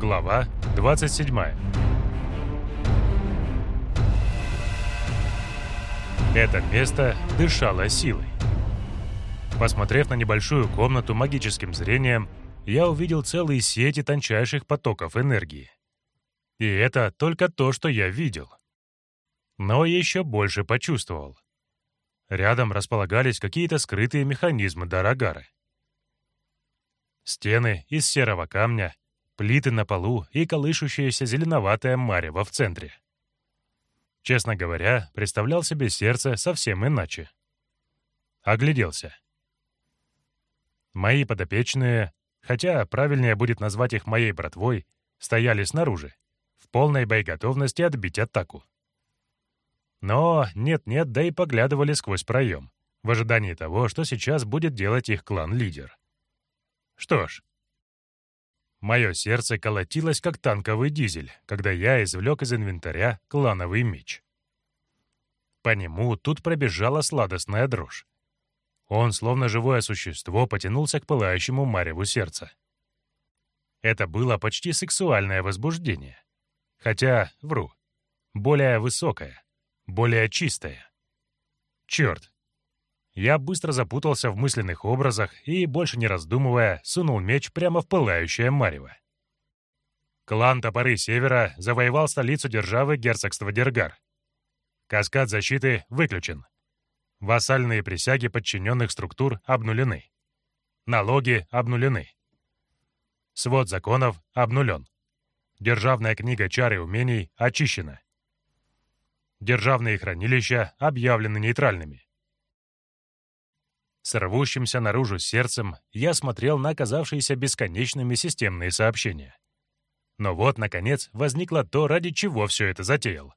Глава 27 Это место дышало силой. Посмотрев на небольшую комнату магическим зрением, я увидел целые сети тончайших потоков энергии. И это только то, что я видел. Но еще больше почувствовал. Рядом располагались какие-то скрытые механизмы Дарагары. Стены из серого камня, плиты на полу и колышущаяся зеленоватая марево в центре. Честно говоря, представлял себе сердце совсем иначе. Огляделся. Мои подопечные, хотя правильнее будет назвать их моей братвой, стояли снаружи, в полной боеготовности отбить атаку. Но нет-нет, да и поглядывали сквозь проем, в ожидании того, что сейчас будет делать их клан-лидер. Что ж, мое сердце колотилось, как танковый дизель, когда я извлек из инвентаря клановый меч. По нему тут пробежала сладостная дрожь. Он, словно живое существо, потянулся к пылающему мареву сердца. Это было почти сексуальное возбуждение. Хотя, вру, более высокое, более чистое. Черт! Я быстро запутался в мысленных образах и, больше не раздумывая, сунул меч прямо в пылающее марево. Клан Топоры Севера завоевал столицу державы герцогства Дергар. Каскад защиты выключен. Вассальные присяги подчиненных структур обнулены. Налоги обнулены. Свод законов обнулен. Державная книга чар и умений очищена. Державные хранилища объявлены нейтральными. С рвущимся наружу сердцем я смотрел на оказавшиеся бесконечными системные сообщения. Но вот, наконец, возникло то, ради чего все это затеял.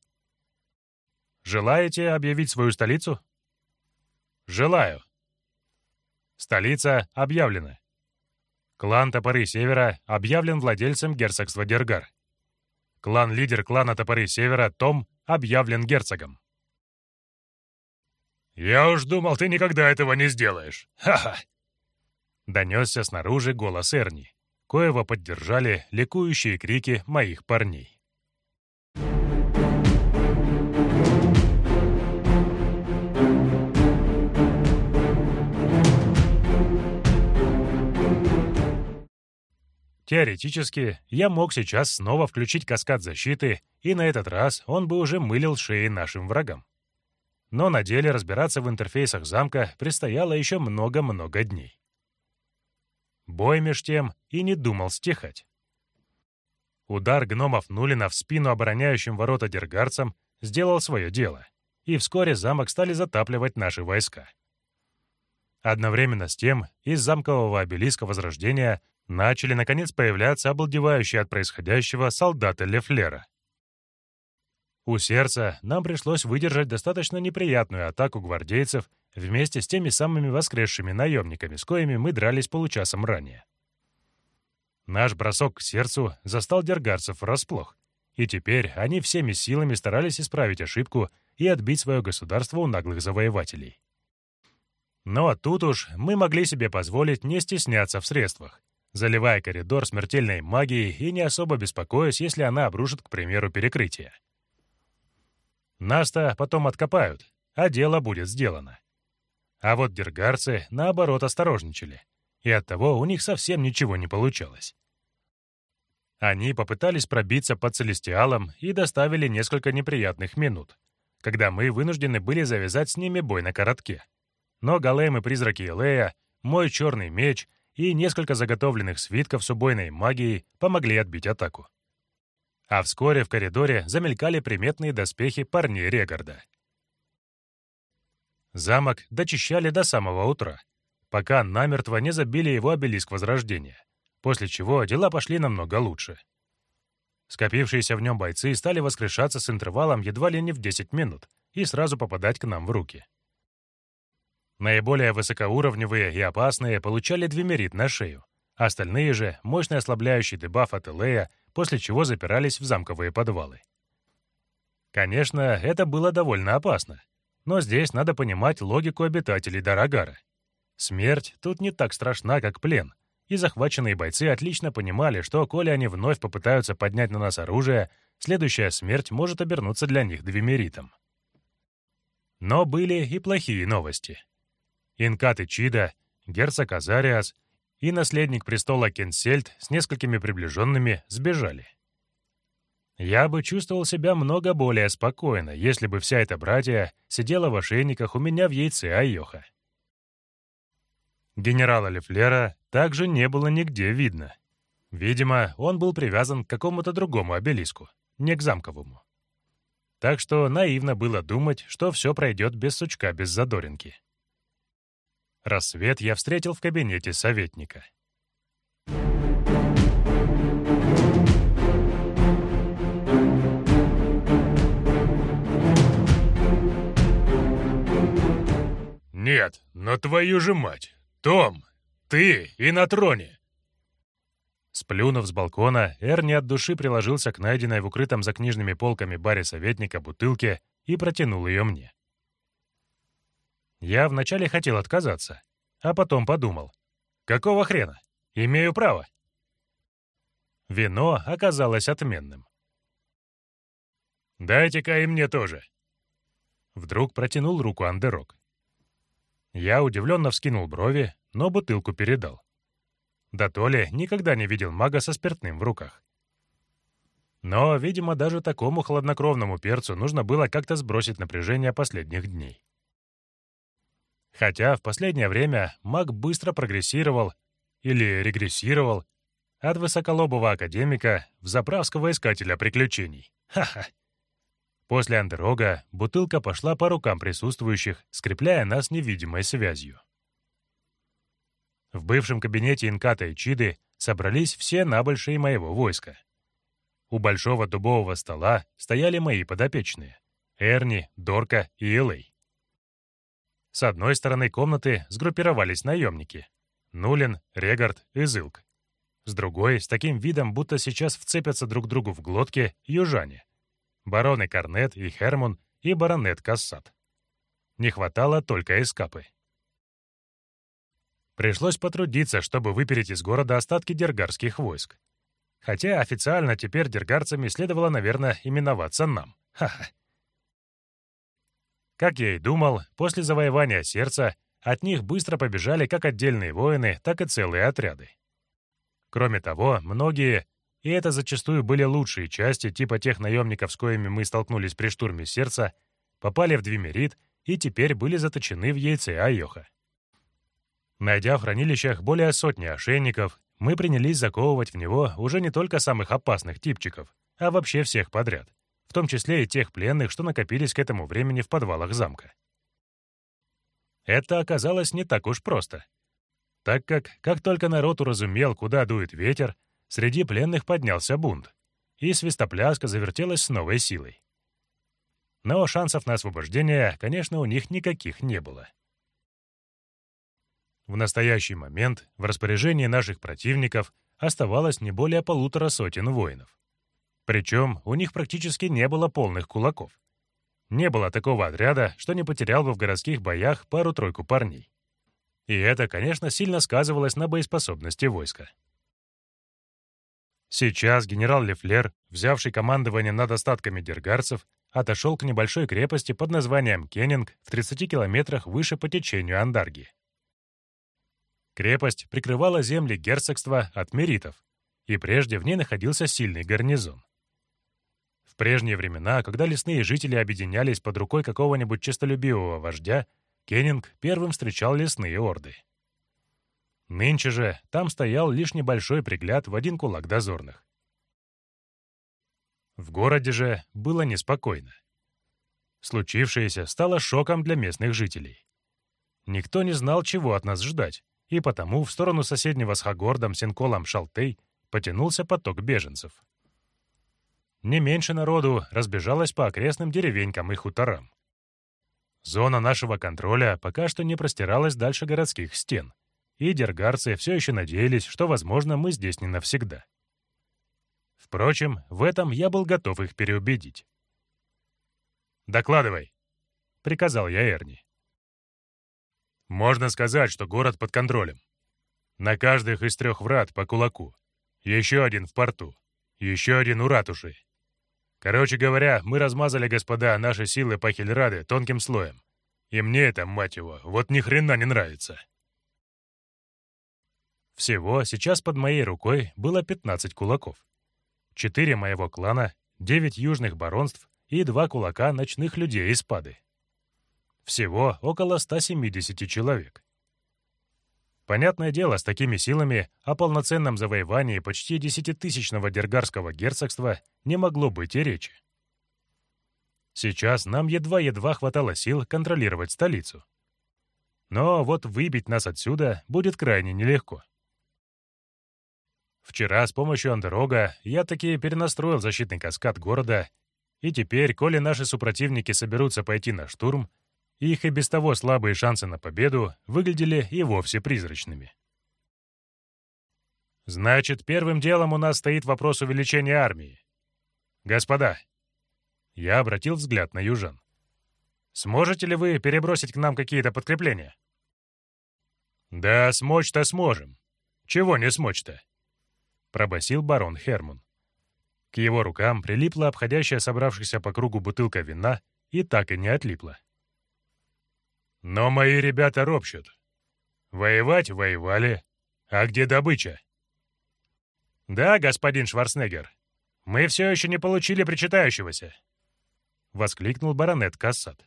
«Желаете объявить свою столицу?» Желаю. Столица объявлена. Клан Топоры Севера объявлен владельцем герцогства Дергар. Клан-лидер клана Топоры Севера Том объявлен герцогом. «Я уж думал, ты никогда этого не сделаешь. Ха-ха!» Донесся снаружи голос Эрни, коего поддержали ликующие крики моих парней. Теоретически, я мог сейчас снова включить каскад защиты, и на этот раз он бы уже мылил шеи нашим врагам. Но на деле разбираться в интерфейсах замка предстояло еще много-много дней. Бой меж тем и не думал стихать. Удар гномов Нулина в спину обороняющим ворота дергарцам сделал свое дело, и вскоре замок стали затапливать наши войска. Одновременно с тем из замкового обелиска Возрождения начали, наконец, появляться обалдевающие от происходящего солдаты Лефлера. У сердца нам пришлось выдержать достаточно неприятную атаку гвардейцев вместе с теми самыми воскресшими наемниками, с коими мы дрались получасом ранее. Наш бросок к сердцу застал дергарцев врасплох, и теперь они всеми силами старались исправить ошибку и отбить свое государство у наглых завоевателей. Но тут уж мы могли себе позволить не стесняться в средствах, заливая коридор смертельной магией и не особо беспокоясь, если она обрушит, к примеру, перекрытие. Нас-то потом откопают, а дело будет сделано. А вот дергарцы, наоборот, осторожничали, и оттого у них совсем ничего не получалось. Они попытались пробиться под Целестиалом и доставили несколько неприятных минут, когда мы вынуждены были завязать с ними бой на коротке. Но големы-призраки Элея, мой черный меч — и несколько заготовленных свитков с убойной магией помогли отбить атаку. А вскоре в коридоре замелькали приметные доспехи парней Регарда. Замок дочищали до самого утра, пока намертво не забили его обелиск Возрождения, после чего дела пошли намного лучше. Скопившиеся в нем бойцы стали воскрешаться с интервалом едва ли не в 10 минут и сразу попадать к нам в руки. Наиболее высокоуровневые и опасные получали двимерит на шею. Остальные же — мощный ослабляющий дебаф от Элея, после чего запирались в замковые подвалы. Конечно, это было довольно опасно. Но здесь надо понимать логику обитателей Дарагара. Смерть тут не так страшна, как плен, и захваченные бойцы отлично понимали, что, коли они вновь попытаются поднять на нас оружие, следующая смерть может обернуться для них двемеритом. Но были и плохие новости. Инкат и Чида, герцог Азариас и наследник престола Кенсельд с несколькими приближенными сбежали. Я бы чувствовал себя много более спокойно, если бы вся эта братья сидела в ошейниках у меня в яйце Айоха. Генерала Лефлера также не было нигде видно. Видимо, он был привязан к какому-то другому обелиску, не к замковому. Так что наивно было думать, что все пройдет без сучка, без задоринки. Рассвет я встретил в кабинете советника. «Нет, но твою же мать! Том, ты и на троне!» Сплюнув с балкона, Эр не от души приложился к найденной в укрытом за книжными полками баре советника бутылке и протянул ее мне. Я вначале хотел отказаться, а потом подумал. Какого хрена? Имею право. Вино оказалось отменным. «Дайте-ка и мне тоже». Вдруг протянул руку Андерок. Я удивленно вскинул брови, но бутылку передал. Да Толя никогда не видел мага со спиртным в руках. Но, видимо, даже такому хладнокровному перцу нужно было как-то сбросить напряжение последних дней. Хотя в последнее время маг быстро прогрессировал или регрессировал от высоколобого академика в заправского искателя приключений. Ха-ха! После андерога бутылка пошла по рукам присутствующих, скрепляя нас невидимой связью. В бывшем кабинете Инката и Чиды собрались все набольшие моего войска. У большого дубового стола стояли мои подопечные — Эрни, Дорка и Элей. С одной стороны комнаты сгруппировались наемники — Нулин, Регард и Зылк. С другой, с таким видом, будто сейчас вцепятся друг другу в глотки, южане — бароны Корнет и Хермон и баронет Кассат. Не хватало только эскапы. Пришлось потрудиться, чтобы выпереть из города остатки дергарских войск. Хотя официально теперь дергарцами следовало, наверное, именоваться нам. Ха-ха. Как я и думал, после завоевания сердца от них быстро побежали как отдельные воины, так и целые отряды. Кроме того, многие и это зачастую были лучшие части типа тех наемников, с коими мы столкнулись при штурме сердца, попали в Двимерит и теперь были заточены в яйце Айоха. Найдя в хранилищах более сотни ошейников, мы принялись заковывать в него уже не только самых опасных типчиков, а вообще всех подряд, в том числе и тех пленных, что накопились к этому времени в подвалах замка. Это оказалось не так уж просто, так как, как только народ уразумел, куда дует ветер, Среди пленных поднялся бунт, и свистопляска завертелась с новой силой. Но шансов на освобождение, конечно, у них никаких не было. В настоящий момент в распоряжении наших противников оставалось не более полутора сотен воинов. Причем у них практически не было полных кулаков. Не было такого отряда, что не потерял бы в городских боях пару-тройку парней. И это, конечно, сильно сказывалось на боеспособности войска. Сейчас генерал Лефлер, взявший командование над остатками дергарцев, отошел к небольшой крепости под названием Кеннинг в 30 километрах выше по течению Андарги. Крепость прикрывала земли герцогства от меритов, и прежде в ней находился сильный гарнизон. В прежние времена, когда лесные жители объединялись под рукой какого-нибудь честолюбивого вождя, Кеннинг первым встречал лесные орды. Нынче же там стоял лишь небольшой пригляд в один кулак дозорных. В городе же было неспокойно. Случившееся стало шоком для местных жителей. Никто не знал, чего от нас ждать, и потому в сторону соседнего с Хагордом, Синколом, Шалтей потянулся поток беженцев. Не меньше народу разбежалось по окрестным деревенькам и хуторам. Зона нашего контроля пока что не простиралась дальше городских стен — и дергарцы все еще надеялись, что, возможно, мы здесь не навсегда. Впрочем, в этом я был готов их переубедить. «Докладывай», — приказал я Эрни. «Можно сказать, что город под контролем. На каждых из трех врат по кулаку. Еще один в порту. Еще один у ратуши. Короче говоря, мы размазали, господа, наши силы по Хельраде тонким слоем. И мне это, мать его, вот ни хрена не нравится. Всего сейчас под моей рукой было 15 кулаков. Четыре моего клана, девять южных баронств и два кулака ночных людей из Пады. Всего около 170 человек. Понятное дело, с такими силами о полноценном завоевании почти десятитысячного дергарского герцогства не могло быть и речи. Сейчас нам едва-едва хватало сил контролировать столицу. Но вот выбить нас отсюда будет крайне нелегко. Вчера с помощью андерога я таки перенастроил защитный каскад города, и теперь, коли наши супротивники соберутся пойти на штурм, их и без того слабые шансы на победу выглядели и вовсе призрачными. Значит, первым делом у нас стоит вопрос увеличения армии. Господа, я обратил взгляд на южан. Сможете ли вы перебросить к нам какие-то подкрепления? Да, смочь-то сможем. Чего не смочь-то? пробасил барон Херман. К его рукам прилипла обходящая собравшихся по кругу бутылка вина и так и не отлипла. «Но мои ребята ропщут. Воевать воевали. А где добыча?» «Да, господин Шварценеггер, мы все еще не получили причитающегося», — воскликнул баронет Кассат.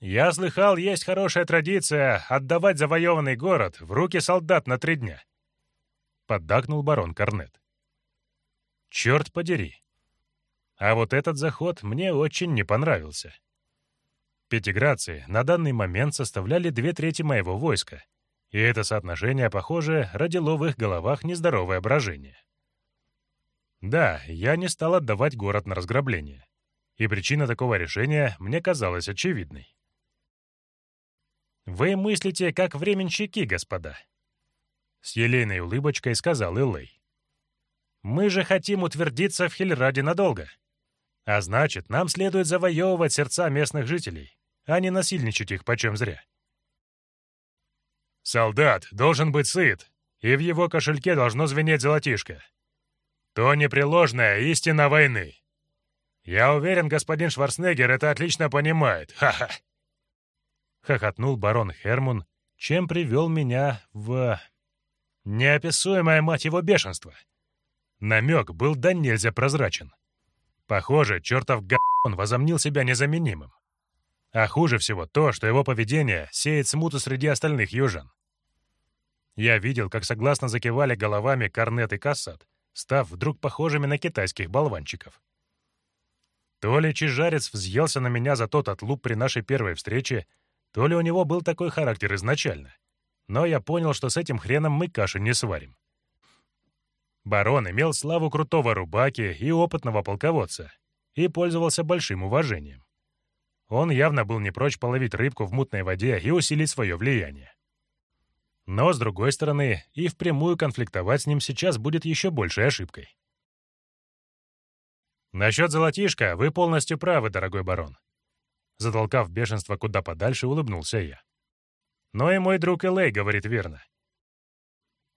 «Я слыхал, есть хорошая традиция отдавать завоеванный город в руки солдат на три дня. — поддакнул барон Корнет. «Черт подери! А вот этот заход мне очень не понравился. Пятиградцы на данный момент составляли две трети моего войска, и это соотношение, похоже, родило в их головах нездоровое брожение. Да, я не стал отдавать город на разграбление, и причина такого решения мне казалась очевидной. «Вы мыслите как временщики, господа», с елейной улыбочкой сказал Эллей. «Мы же хотим утвердиться в Хельраде надолго. А значит, нам следует завоевывать сердца местных жителей, а не насильничать их почем зря». «Солдат должен быть сыт, и в его кошельке должно звенеть золотишко. То непреложная истина войны. Я уверен, господин Шварценеггер это отлично понимает. Ха-ха!» Хохотнул барон Хермун, чем привел меня в... Неописуемое, мать его, бешенство. Намек был да нельзя прозрачен. Похоже, чертов га***он возомнил себя незаменимым. А хуже всего то, что его поведение сеет смуту среди остальных южан. Я видел, как согласно закивали головами Корнет и Кассат, став вдруг похожими на китайских болванчиков. То ли чижарец взъелся на меня за тот отлуп при нашей первой встрече, то ли у него был такой характер изначально — но я понял, что с этим хреном мы кашу не сварим. Барон имел славу крутого рубаки и опытного полководца и пользовался большим уважением. Он явно был не прочь половить рыбку в мутной воде и усилить свое влияние. Но, с другой стороны, и впрямую конфликтовать с ним сейчас будет еще большей ошибкой. «Насчет золотишка вы полностью правы, дорогой барон». Затолкав бешенство куда подальше, улыбнулся я. Но и мой друг Элей говорит верно.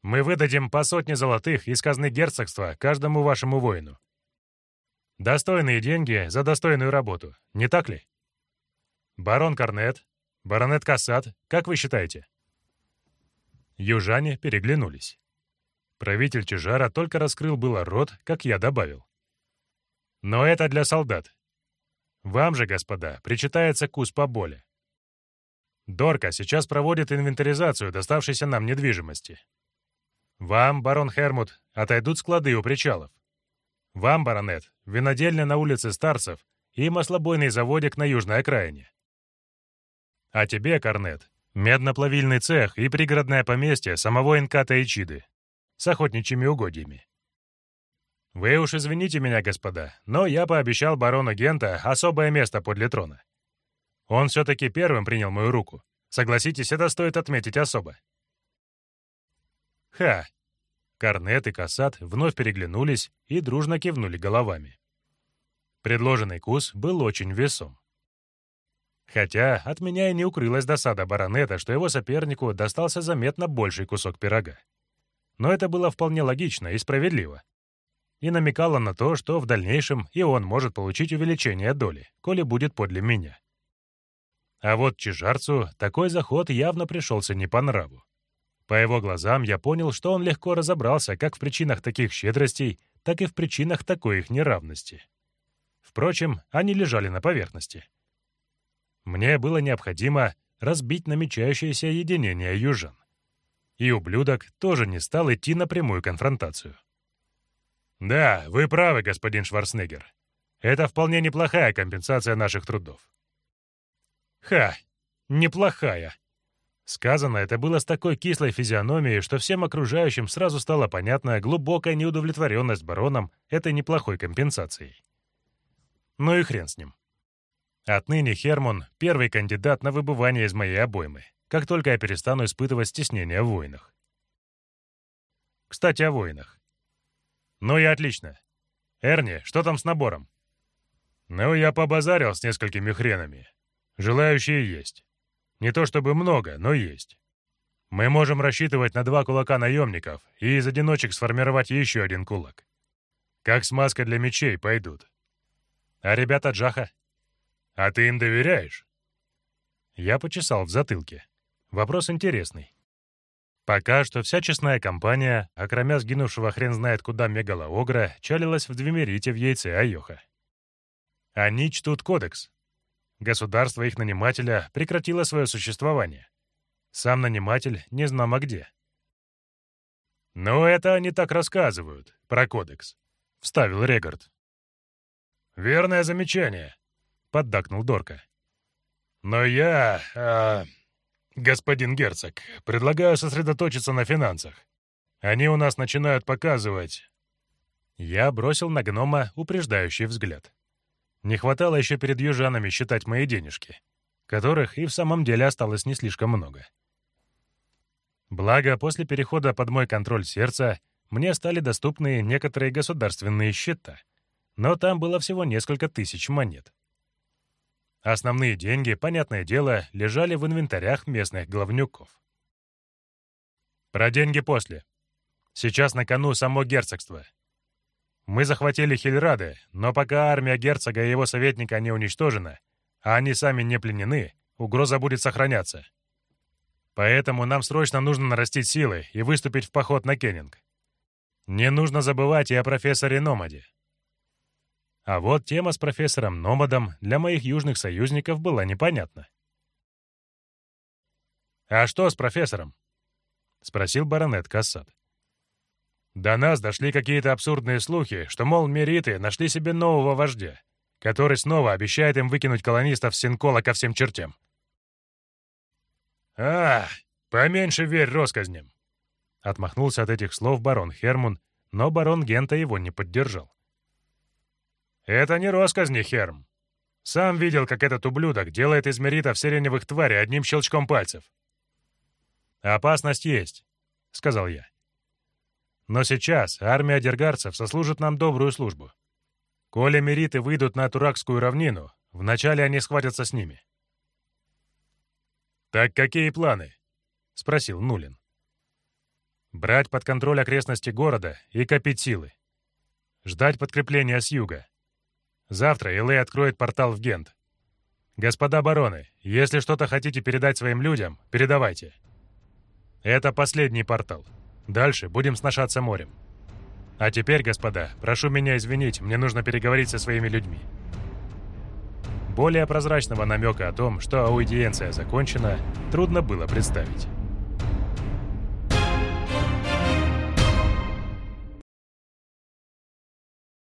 Мы выдадим по сотне золотых из казны герцогства каждому вашему воину. Достойные деньги за достойную работу, не так ли? Барон Корнет, баронет Кассат, как вы считаете? Южане переглянулись. Правитель Чижара только раскрыл было рот, как я добавил. Но это для солдат. Вам же, господа, причитается кус по боли. Дорка сейчас проводит инвентаризацию доставшейся нам недвижимости. Вам, барон Хермут, отойдут склады у причалов. Вам, баронет, винодельня на улице Старцев и маслобойный заводик на южной окраине. А тебе, Корнет, медноплавильный цех и пригородное поместье самого Инката Ичиды с охотничьими угодьями. Вы уж извините меня, господа, но я пообещал барону Гента особое место подле трона. Он все-таки первым принял мою руку. Согласитесь, это стоит отметить особо. Ха! Корнет и Касат вновь переглянулись и дружно кивнули головами. Предложенный кус был очень весом. Хотя от меня и не укрылась досада баронета, что его сопернику достался заметно больший кусок пирога. Но это было вполне логично и справедливо. И намекало на то, что в дальнейшем и он может получить увеличение доли, коли будет подле меня. А вот чижарцу такой заход явно пришелся не по нраву. По его глазам я понял, что он легко разобрался как в причинах таких щедростей, так и в причинах такой их неравности. Впрочем, они лежали на поверхности. Мне было необходимо разбить намечающееся единение южан. И ублюдок тоже не стал идти на прямую конфронтацию. «Да, вы правы, господин Шварценеггер. Это вполне неплохая компенсация наших трудов». «Ха! Неплохая!» Сказано это было с такой кислой физиономией, что всем окружающим сразу стало понятна глубокая неудовлетворенность бароном этой неплохой компенсацией. Ну и хрен с ним. Отныне Хермон — первый кандидат на выбывание из моей обоймы, как только я перестану испытывать стеснение в войнах. Кстати, о войнах. Ну и отлично. Эрни, что там с набором? Ну, я побазарил с несколькими хренами. Желающие есть. Не то чтобы много, но есть. Мы можем рассчитывать на два кулака наемников и из одиночек сформировать еще один кулак. Как смазка для мечей пойдут. А ребята Джаха? «А ты им доверяешь?» Я почесал в затылке. Вопрос интересный. Пока что вся честная компания, окромя сгинувшего хрен знает куда мегалоогра, чалилась в Двемерите в яйце Айоха. Они чтут кодекс. Государство их нанимателя прекратило свое существование. Сам наниматель не знамо где. «Но это они так рассказывают, про кодекс», — вставил Регард. «Верное замечание», — поддакнул Дорка. «Но я, э, господин герцог, предлагаю сосредоточиться на финансах. Они у нас начинают показывать...» Я бросил на гнома упреждающий взгляд. Не хватало еще перед южанами считать мои денежки, которых и в самом деле осталось не слишком много. Благо, после перехода под мой контроль сердца мне стали доступны некоторые государственные счета, но там было всего несколько тысяч монет. Основные деньги, понятное дело, лежали в инвентарях местных главнюков. Про деньги после. Сейчас на кону само герцогство. Мы захватили Хильрады, но пока армия герцога и его советника не уничтожена, а они сами не пленены, угроза будет сохраняться. Поэтому нам срочно нужно нарастить силы и выступить в поход на Кеннинг. Не нужно забывать и о профессоре Номаде. А вот тема с профессором Номадом для моих южных союзников была непонятна. «А что с профессором?» — спросил баронет Кассад. «До нас дошли какие-то абсурдные слухи, что, мол, мериты нашли себе нового вождя, который снова обещает им выкинуть колонистов с Синкола ко всем чертям». «А, поменьше верь россказням!» Отмахнулся от этих слов барон Хермун, но барон Гента его не поддержал. «Это не росказни, Херм. Сам видел, как этот ублюдок делает из меритов сиреневых тварей одним щелчком пальцев». «Опасность есть», — сказал я. «Но сейчас армия дергарцев сослужит нам добрую службу. Коли мериты выйдут на Туракскую равнину, вначале они схватятся с ними». «Так какие планы?» — спросил Нулин. «Брать под контроль окрестности города и копить силы. Ждать подкрепления с юга. Завтра Элэй откроет портал в Гент. Господа бароны, если что-то хотите передать своим людям, передавайте. Это последний портал. Дальше будем сношаться морем. А теперь, господа, прошу меня извинить, мне нужно переговорить со своими людьми. Более прозрачного намека о том, что аудиенция закончена, трудно было представить.